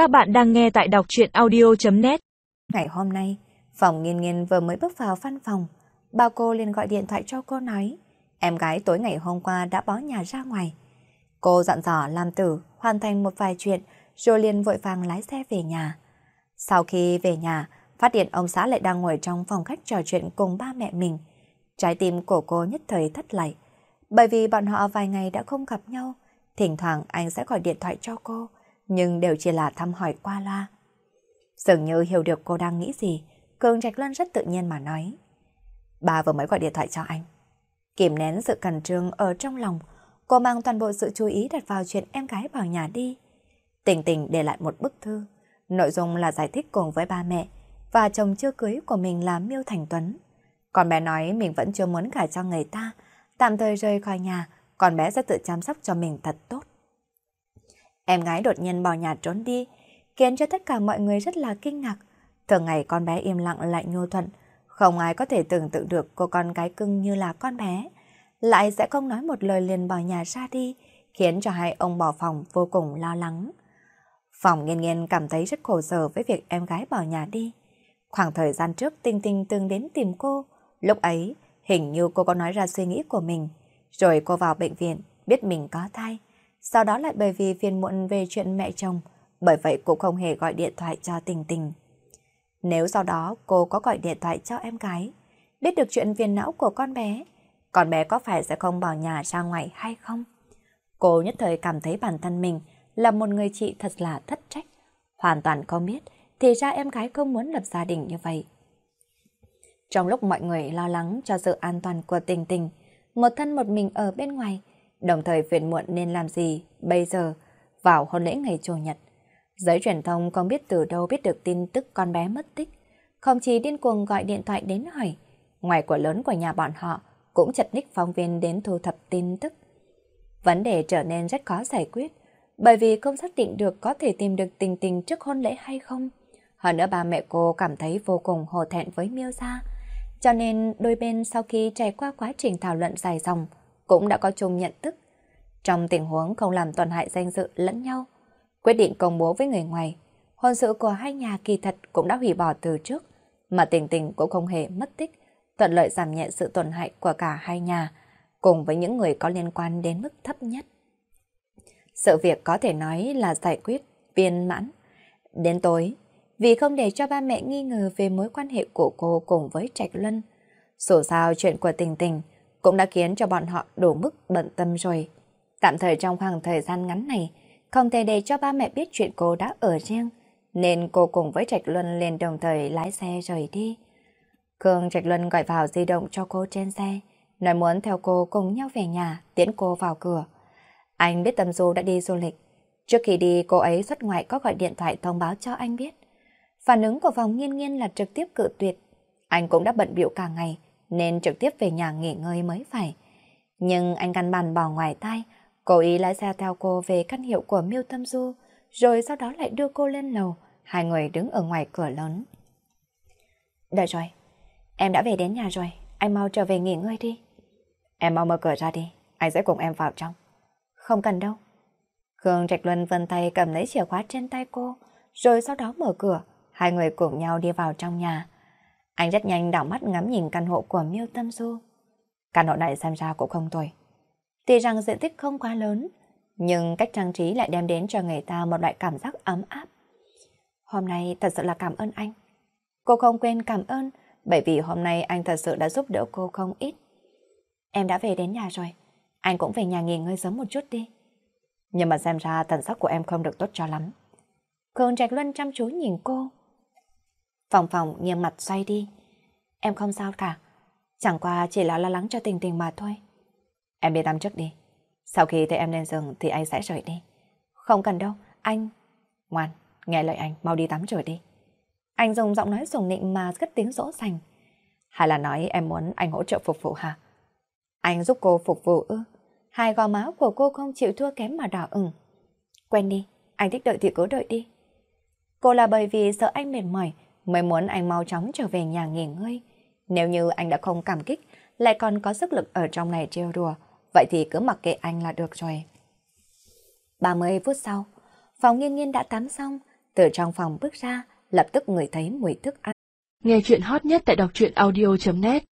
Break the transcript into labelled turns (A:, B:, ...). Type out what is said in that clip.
A: Các bạn đang nghe tại đọc chuyện audio.net
B: Ngày hôm nay, phòng nghiên nghiên vừa mới bước vào văn phòng. Bao cô liền gọi điện thoại cho cô nói em gái tối ngày hôm qua đã bỏ nhà ra ngoài. Cô dặn dò làm tử hoàn thành một vài chuyện rồi liền vội vàng lái xe về nhà. Sau khi về nhà, phát hiện ông xã lại đang ngồi trong phòng khách trò chuyện cùng ba mẹ mình. Trái tim của cô nhất thời thất lại. Bởi vì bọn họ vài ngày đã không gặp nhau, thỉnh thoảng anh sẽ gọi điện thoại cho cô, nhưng đều chỉ là thăm hỏi qua loa. Dường như hiểu được cô đang nghĩ gì, Cường Trạch Luân rất tự nhiên mà nói. Bà vừa mới gọi điện thoại cho anh. Kìm nén sự cẩn trương ở trong lòng, cô mang toàn bộ sự chú ý đặt vào chuyện em gái vào nhà đi. Tình tình để lại một bức thư, nội dung là giải thích cùng với ba mẹ và chồng chưa cưới của mình là Miêu Thành Tuấn. Còn bé nói mình vẫn chưa muốn gả cho người ta, tạm thời rời khỏi nhà, còn bé sẽ tự chăm sóc cho mình thật tốt. Em gái đột nhiên bỏ nhà trốn đi, khiến cho tất cả mọi người rất là kinh ngạc. Thường ngày con bé im lặng lại nhu thuận, không ai có thể tưởng tượng được cô con gái cưng như là con bé. Lại sẽ không nói một lời liền bỏ nhà ra đi, khiến cho hai ông bỏ phòng vô cùng lo lắng. Phòng nghiên nghiên cảm thấy rất khổ sở với việc em gái bỏ nhà đi. Khoảng thời gian trước Tinh Tinh từng đến tìm cô, lúc ấy hình như cô có nói ra suy nghĩ của mình. Rồi cô vào bệnh viện, biết mình có thai. Sau đó lại bởi vì phiền muộn về chuyện mẹ chồng, bởi vậy cô không hề gọi điện thoại cho Tình Tình. Nếu sau đó cô có gọi điện thoại cho em gái, biết được chuyện phiền não của con bé, con bé có phải sẽ không bỏ nhà ra ngoài hay không? Cô nhất thời cảm thấy bản thân mình là một người chị thật là thất trách. Hoàn toàn không biết, thì ra em gái không muốn lập gia đình như vậy. Trong lúc mọi người lo lắng cho sự an toàn của tình tình, một thân một mình ở bên ngoài, đồng thời phiền muộn nên làm gì bây giờ vào hôn lễ ngày Chủ nhật. Giới truyền thông không biết từ đâu biết được tin tức con bé mất tích, không chỉ điên cuồng gọi điện thoại đến hỏi, ngoài của lớn của nhà bọn họ cũng chật ních phóng viên đến thu thập tin tức. Vấn đề trở nên rất khó giải quyết, bởi vì không xác định được có thể tìm được tình tình trước hôn lễ hay không. Hơn nữa ba mẹ cô cảm thấy vô cùng hổ thẹn với Miêu Gia, cho nên đôi bên sau khi trải qua quá trình thảo luận dài dòng, cũng đã có chung nhận thức. Trong tình huống không làm tổn hại danh dự lẫn nhau, quyết định công bố với người ngoài, hôn sự của hai nhà kỳ thật cũng đã hủy bỏ từ trước, mà tình tình cũng không hề mất tích, thuận lợi giảm nhẹ sự tổn hại của cả hai nhà, cùng với những người có liên quan đến mức thấp nhất. Sự việc có thể nói là giải quyết, viên mãn. Đến tối, vì không để cho ba mẹ nghi ngờ về mối quan hệ của cô cùng với Trạch Luân, dù sao chuyện của tình tình cũng đã khiến cho bọn họ đủ mức bận tâm rồi. Tạm thời trong khoảng thời gian ngắn này, không thể để cho ba mẹ biết chuyện cô đã ở riêng, nên cô cùng với Trạch Luân liền đồng thời lái xe rời đi. Cường Trạch Luân gọi vào di động cho cô trên xe, nói muốn theo cô cùng nhau về nhà, tiễn cô vào cửa. Anh biết Tâm Du đã đi du lịch. Trước khi đi, cô ấy xuất ngoại có gọi điện thoại thông báo cho anh biết. Phản ứng của vòng nghiên nghiên là trực tiếp cự tuyệt. Anh cũng đã bận biểu cả ngày, nên trực tiếp về nhà nghỉ ngơi mới phải. Nhưng anh căn bản bỏ ngoài tai, cố ý lái xe theo cô về căn hiệu của Miêu Tâm Du, rồi sau đó lại đưa cô lên lầu, hai người đứng ở ngoài cửa lớn. Đợi rồi, em đã về đến nhà rồi, anh mau trở về nghỉ ngơi đi. Em mau mở cửa ra đi, anh sẽ cùng em vào trong. Không cần đâu. Khương Trạch Luân vân tay cầm lấy chìa khóa trên tay cô, rồi sau đó mở cửa, hai người cùng nhau đi vào trong nhà. Anh rất nhanh đảo mắt ngắm nhìn căn hộ của Miêu Tâm Du. Căn hộ này xem ra cũng không tồi. Tuy rằng diện tích không quá lớn, nhưng cách trang trí lại đem đến cho người ta một loại cảm giác ấm áp. Hôm nay thật sự là cảm ơn anh. Cô không quên cảm ơn, bởi vì hôm nay anh thật sự đã giúp đỡ cô không ít. Em đã về đến nhà rồi, anh cũng về nhà nghỉ ngơi sớm một chút đi. Nhưng mà xem ra tần sắc của em không được tốt cho lắm. Cường Trạch Luân chăm chú nhìn cô. Phòng phòng nghiêm mặt xoay đi. Em không sao cả. Chẳng qua chỉ là lo lắng cho tình tình mà thôi. Em đi tắm trước đi. Sau khi thấy em lên giường thì anh sẽ rời đi. Không cần đâu, anh... Ngoan, nghe lời anh, mau đi tắm rồi đi. Anh dùng giọng nói sùng nịnh mà cất tiếng dỗ dành. Hay là nói em muốn anh hỗ trợ phục vụ hả? Anh giúp cô phục vụ ư? Hai gò má của cô không chịu thua kém mà đỏ ửng. Quen đi, anh thích đợi thì cứ đợi đi. Cô là bởi vì sợ anh mệt mỏi mới muốn anh mau chóng trở về nhà nghỉ ngơi. Nếu như anh đã không cảm kích, lại còn có sức lực ở trong này trêu đùa, vậy thì cứ mặc kệ anh là được rồi. 30 phút sau, phòng nghiên nghiên đã tắm xong, từ trong phòng bước ra, lập tức người thấy mùi thức ăn.
C: Nghe chuyện hot nhất tại đọc truyện audio.net